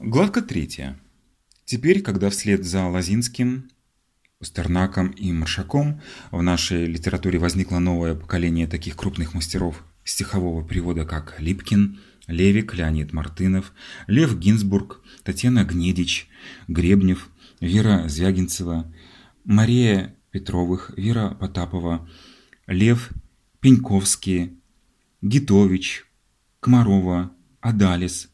Главка третья. Теперь, когда вслед за Лазинским, Пастернаком и Маршаком в нашей литературе возникло новое поколение таких крупных мастеров стихового перевода, как Липкин, Левик, Леонид Мартынов, Лев Гинзбург, Татьяна Гнедич, Гребнев, Вера Звягинцева, Мария Петровых, Вера Потапова, Лев Пеньковский, Гитович, Комарова, Адалис.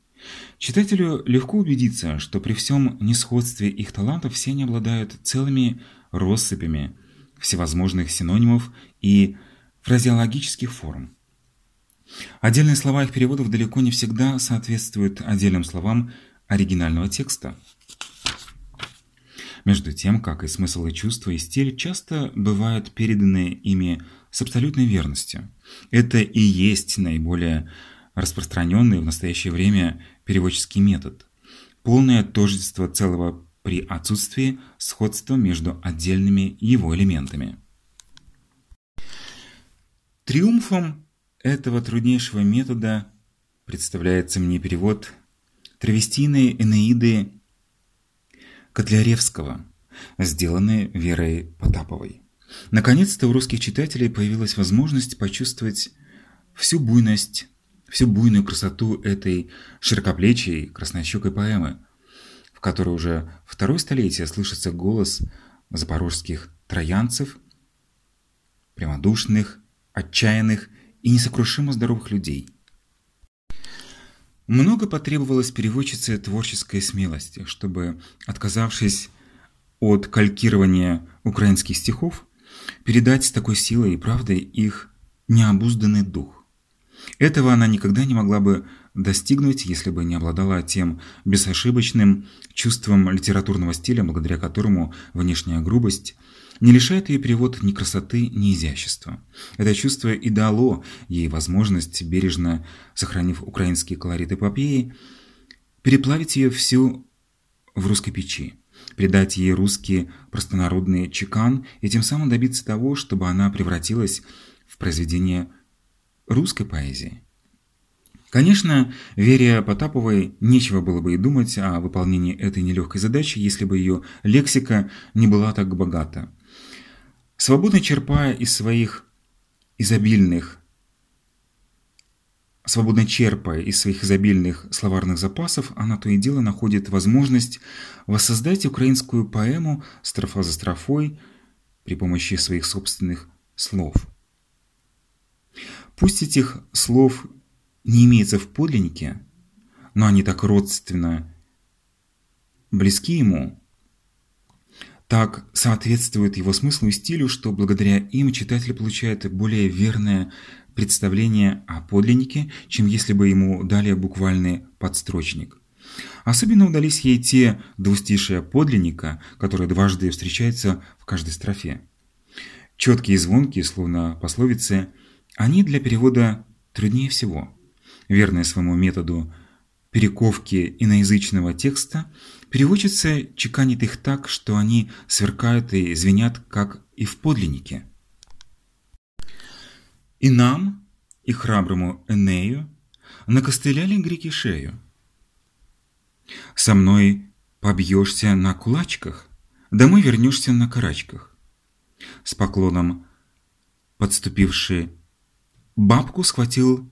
Читателю легко убедиться, что при всем несходстве их талантов все они обладают целыми россыпями всевозможных синонимов и фразеологических форм. Отдельные слова их переводов далеко не всегда соответствуют отдельным словам оригинального текста. Между тем, как и смысл и чувства, и стиль часто бывают переданы ими с абсолютной верностью. Это и есть наиболее распространенный в настоящее время переводческий метод. Полное тождество целого при отсутствии сходства между отдельными его элементами. Триумфом этого труднейшего метода представляется мне перевод травестийной Энеиды Котляревского, сделанный Верой Потаповой. Наконец-то у русских читателей появилась возможность почувствовать всю буйность, всю буйную красоту этой широкоплечей краснощекой поэмы, в которой уже второе столетие слышится голос запорожских троянцев, прямодушных, отчаянных и несокрушимо здоровых людей. Много потребовалось переводчице творческой смелости, чтобы, отказавшись от калькирования украинских стихов, передать с такой силой и правдой их необузданный дух. Этого она никогда не могла бы достигнуть, если бы не обладала тем безошибочным чувством литературного стиля, благодаря которому внешняя грубость не лишает ее перевод ни красоты, ни изящества. Это чувство и дало ей возможность, бережно сохранив украинский колорит эпопеи, переплавить ее всю в русской печи придать ей русский простонародный чекан и тем самым добиться того, чтобы она превратилась в произведение русской поэзии. Конечно, Вере Потаповой нечего было бы и думать о выполнении этой нелегкой задачи, если бы ее лексика не была так богата. Свободно черпая из своих изобильных Свободно черпая из своих изобильных словарных запасов, она то и дело находит возможность воссоздать украинскую поэму строфа за строфой при помощи своих собственных слов. Пусть этих слов не имеется в подлиннике, но они так родственно близки ему, так соответствуют его смыслу и стилю, что благодаря им читатель получает более верное представление о подлиннике, чем если бы ему дали буквальный подстрочник. Особенно удались ей те двустишия подлинника, которые дважды встречаются в каждой строфе. Четкие и звонкие, словно пословицы, они для перевода труднее всего. Верные своему методу перековки иноязычного текста, переводчица чеканит их так, что они сверкают и звенят, как и в подлиннике. И нам, и храброму Энею, накостыляли греки шею. Со мной побьешься на кулачках, домой вернешься на карачках. С поклоном подступивший бабку схватил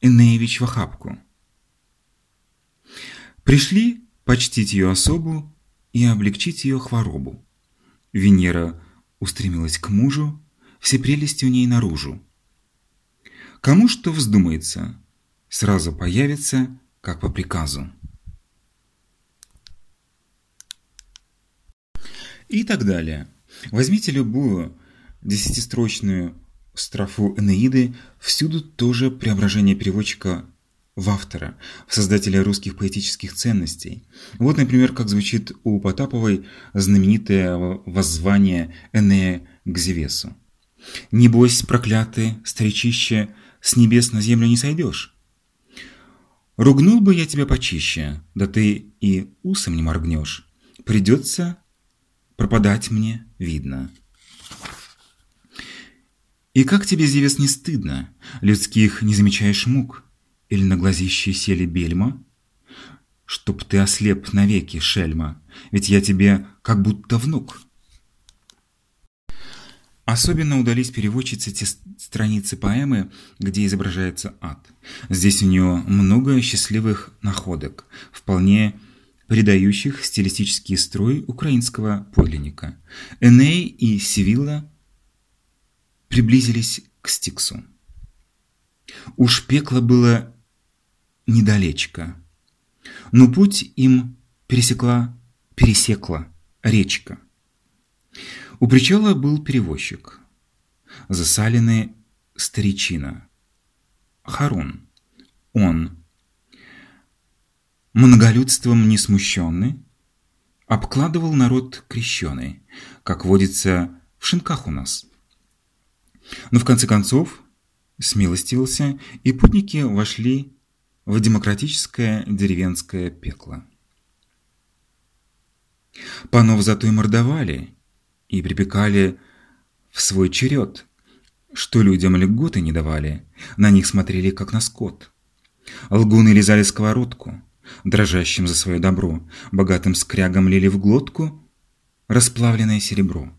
Энеевич в охапку. Пришли почтить ее особу и облегчить ее хворобу. Венера устремилась к мужу, все прелести у ней наружу. Кому что вздумается, сразу появится, как по приказу. И так далее. Возьмите любую десятистрочную строфу Энеиды, всюду тоже преображение переводчика в автора, в создателя русских поэтических ценностей. Вот, например, как звучит у Потаповой знаменитое воззвание Энея к Зевесу. Небось, проклятый, старичище, с небес на землю не сойдешь. Ругнул бы я тебя почище, да ты и усом не моргнешь. Придется пропадать мне, видно. И как тебе, Зевес, не стыдно? Людских не замечаешь мук? Или на глазище сели бельма? чтоб ты ослеп навеки, шельма, ведь я тебе как будто внук». Особенно удались переводчице те страницы поэмы, где изображается ад. Здесь у нее много счастливых находок, вполне придающих стилистический строй украинского подлинника. Эней и Сивилла приблизились к Стиксу. Уж пекло было недалечко, но путь им пересекла, пересекла речка. У причала был перевозчик, засаленный старичина, Харун. Он, многолюдством не смущенный, обкладывал народ крещеный, как водится в шинках у нас. Но в конце концов смилостивился, и путники вошли в демократическое деревенское пекло. Панов зато и мордовали, и припекали в свой черед, что людям льготы не давали, на них смотрели как на скот. Лгуны лизали сковородку, дрожащим за свое добро, богатым скрягом лили в глотку расплавленное серебро.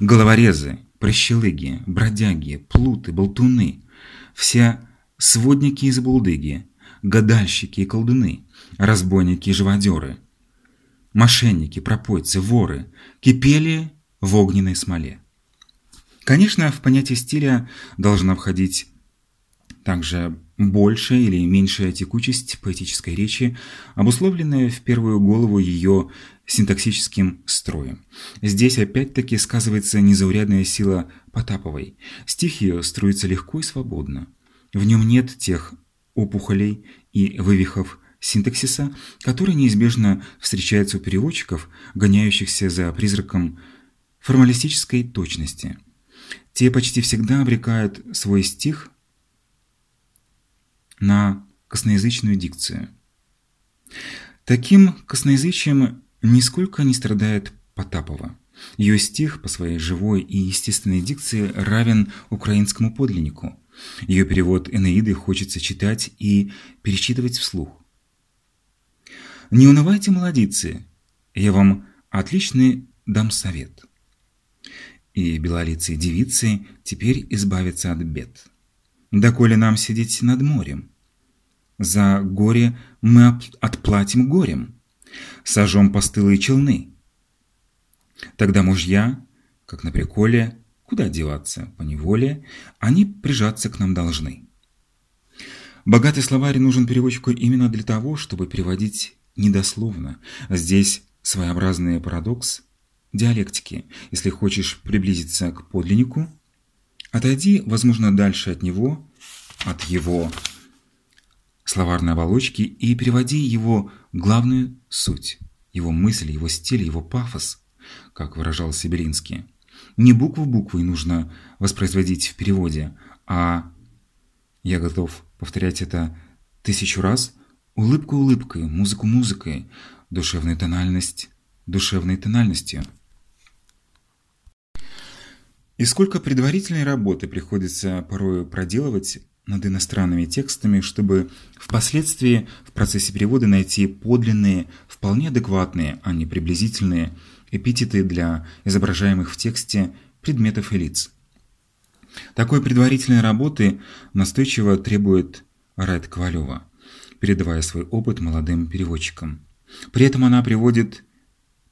Головорезы, прощелыги, бродяги, плуты, болтуны, все сводники из булдыги, гадальщики и колдуны, разбойники и живодеры, мошенники, пропойцы, воры, кипели в огненной смоле. Конечно, в понятие стиля должна входить также большая или меньшая текучесть поэтической речи, обусловленная в первую голову ее синтаксическим строем. Здесь опять-таки сказывается незаурядная сила Потаповой. Стих ее струится легко и свободно. В нем нет тех опухолей и вывихов синтаксиса, которые неизбежно встречаются у переводчиков, гоняющихся за призраком формалистической точности. Те почти всегда обрекают свой стих на косноязычную дикцию. Таким косноязычием нисколько не страдает Потапова. Ее стих по своей живой и естественной дикции равен украинскому подлиннику. Ее перевод Энеиды хочется читать и перечитывать вслух. «Не унывайте, молодицы, я вам отличный дам совет» и белолицые девицы теперь избавятся от бед. Доколе нам сидеть над морем? За горе мы отплатим горем, сожжем постылые челны. Тогда мужья, как на приколе, куда деваться, по неволе, они прижаться к нам должны. Богатый словарь нужен переводчику именно для того, чтобы переводить недословно. Здесь своеобразный парадокс – диалектики. Если хочешь приблизиться к подлиннику, отойди, возможно, дальше от него, от его словарной оболочки и переводи его главную суть, его мысли, его стиль, его пафос, как выражался Белинский. Не букву буквой нужно воспроизводить в переводе, а я готов повторять это тысячу раз, улыбку улыбкой, музыку музыкой, душевную тональность душевной тональностью. И сколько предварительной работы приходится порою проделывать над иностранными текстами, чтобы впоследствии в процессе перевода найти подлинные, вполне адекватные, а не приблизительные эпитеты для изображаемых в тексте предметов и лиц. Такой предварительной работы настойчиво требует Райт Ковалева, передавая свой опыт молодым переводчикам. При этом она приводит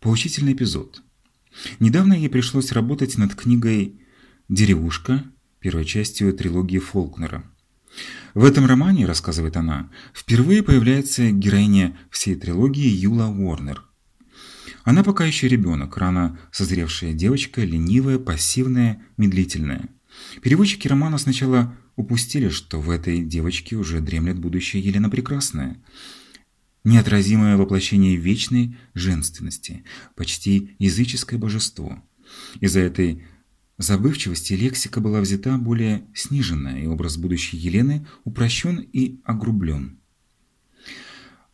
поучительный эпизод – Недавно ей пришлось работать над книгой «Деревушка», первой частью трилогии Фолкнера. В этом романе, рассказывает она, впервые появляется героиня всей трилогии Юла Уорнер. Она пока еще ребенок, рано созревшая девочка, ленивая, пассивная, медлительная. Переводчики романа сначала упустили, что в этой девочке уже дремлет будущее Елена Прекрасная – неотразимое воплощение вечной женственности, почти языческое божество. Из-за этой забывчивости лексика была взята более сниженная, и образ будущей Елены упрощен и огрублен.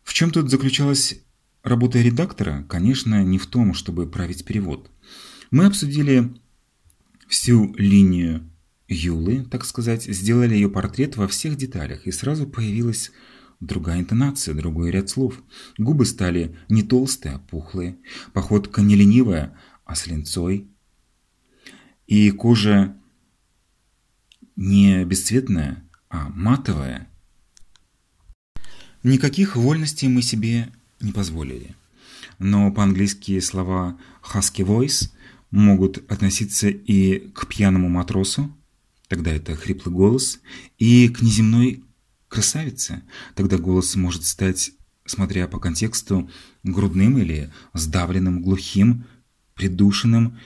В чем тут заключалась работа редактора? Конечно, не в том, чтобы править перевод. Мы обсудили всю линию Юлы, так сказать, сделали ее портрет во всех деталях, и сразу появилась другая интонация, другой ряд слов. Губы стали не толстые, а пухлые. Походка не ленивая, а с линцой. И кожа не бесцветная, а матовая. Никаких вольностей мы себе не позволили. Но по-английски слова «husky voice» могут относиться и к пьяному матросу, тогда это хриплый голос, и к неземной красавице, тогда голос может стать, смотря по контексту, грудным или сдавленным, глухим, придушенным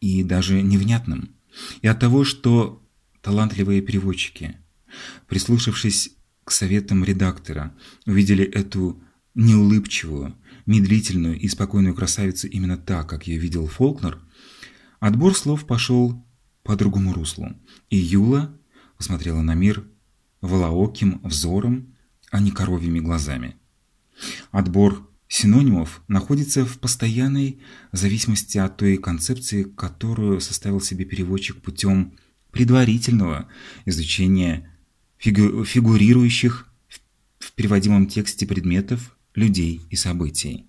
и даже невнятным. И от того, что талантливые переводчики, прислушавшись к советам редактора, увидели эту неулыбчивую, медлительную и спокойную красавицу именно так, как ее видел Фолкнер, отбор слов пошел по другому руслу, и Юла посмотрела на мир волооким взором, а не коровьими глазами. Отбор синонимов находится в постоянной зависимости от той концепции, которую составил себе переводчик путем предварительного изучения фигу фигурирующих в переводимом тексте предметов, людей и событий.